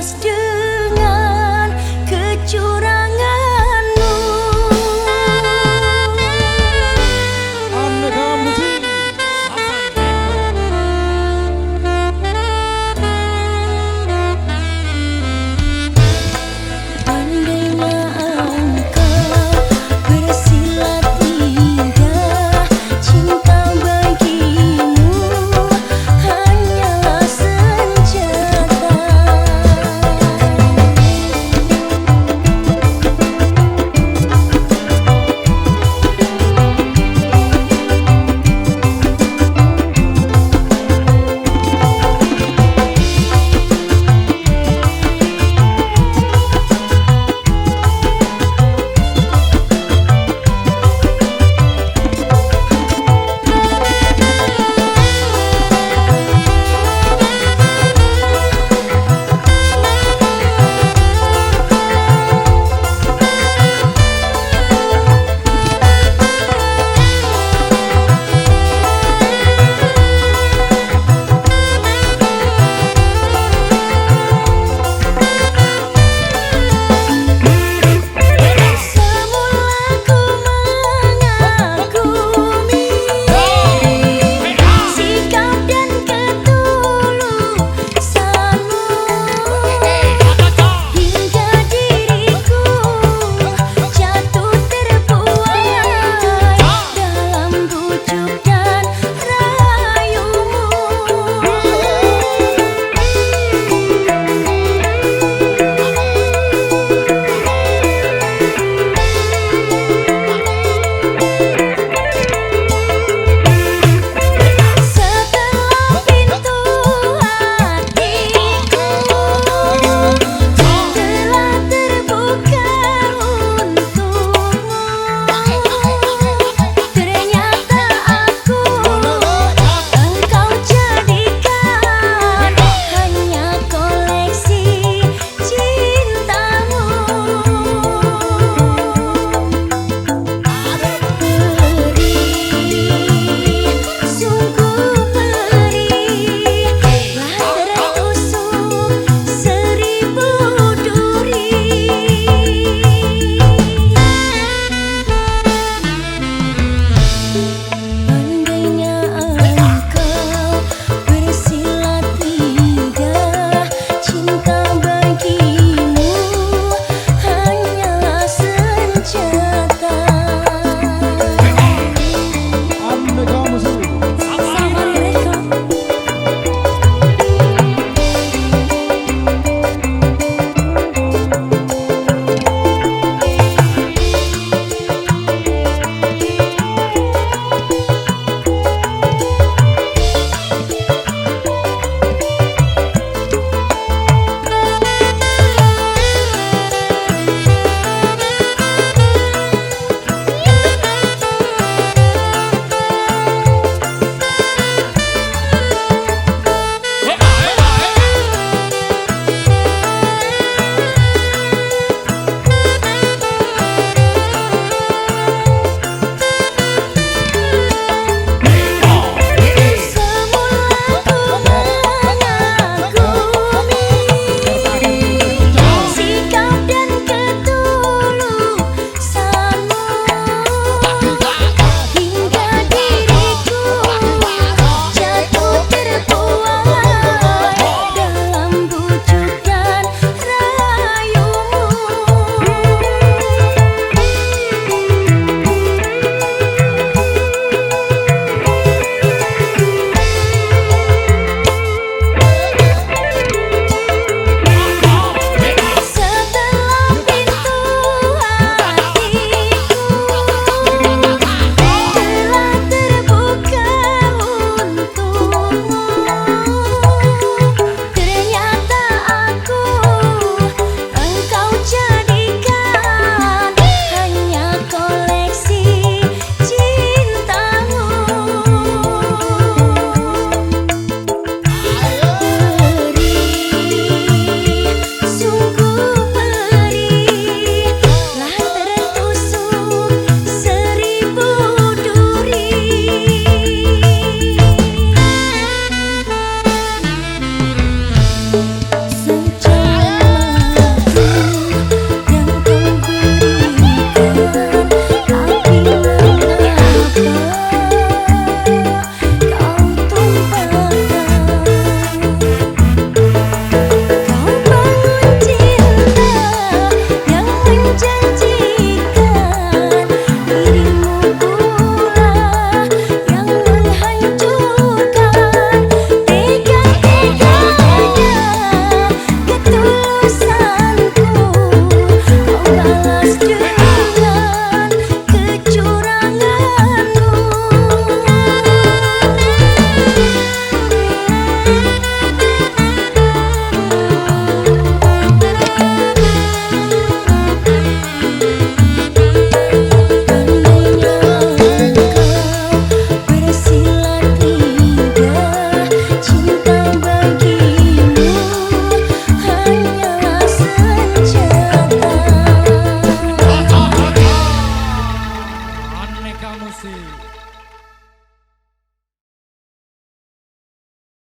Just you.